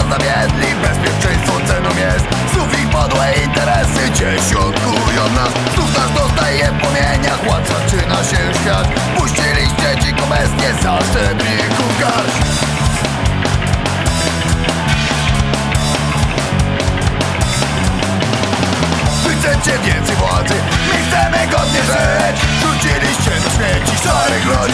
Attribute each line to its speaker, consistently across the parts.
Speaker 1: osiedli Bezpieczeństwo ceną jest. Znów ich podłe interesy Dziesiątkują nas. Znów nas dostaje w płomieniach Ład zaczyna się świat. Puściliście dziko beznie Zaszczepników garść. Wy chcecie więcej władzy, my chcemy godnie żyć. Rzuciliście do śmieci szarych ludzi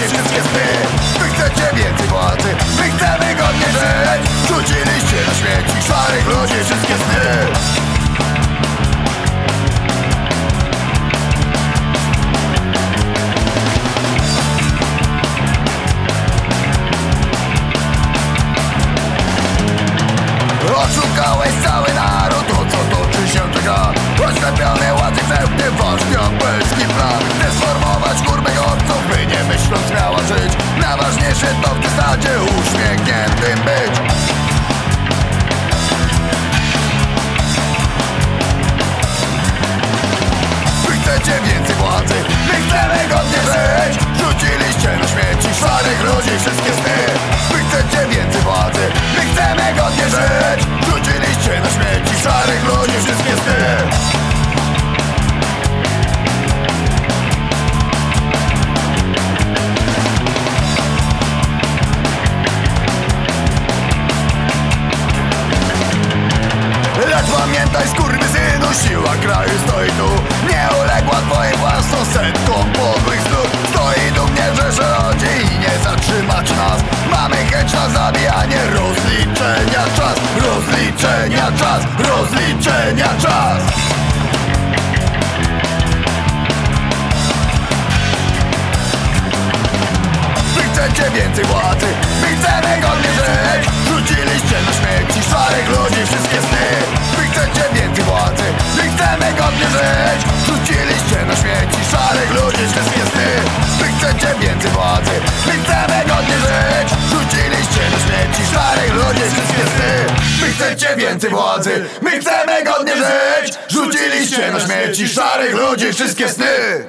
Speaker 1: Oszukałeś cały naród, o co toczy się gra Oślepiony władzy pełny wasz diabelski plan. Chcę sformować kurmę gorców, by nie myśląc miała żyć. Najważniejsze to w zasadzie uśmiechniętym być Chcecie więcej władzy, my chcemy godnie żyć na zabijanie, rozliczenia czas Rozliczenia czas, rozliczenia czas. Wy chcecie więcej władzy, my chcemy godnie żyć. Rzuciliście na śmieci szarych ludzi wszystkie sny. Wy chcecie więcej władzy, my chcemy godnie żyć. Rzuciliście na śmieci szarych ludzi wszystkie sny. Wy chcecie więcej władzy, my chcemy więcej władzy, my chcemy godnie żyć. Rzuciliście na śmieci szarych ludzi wszystkie sny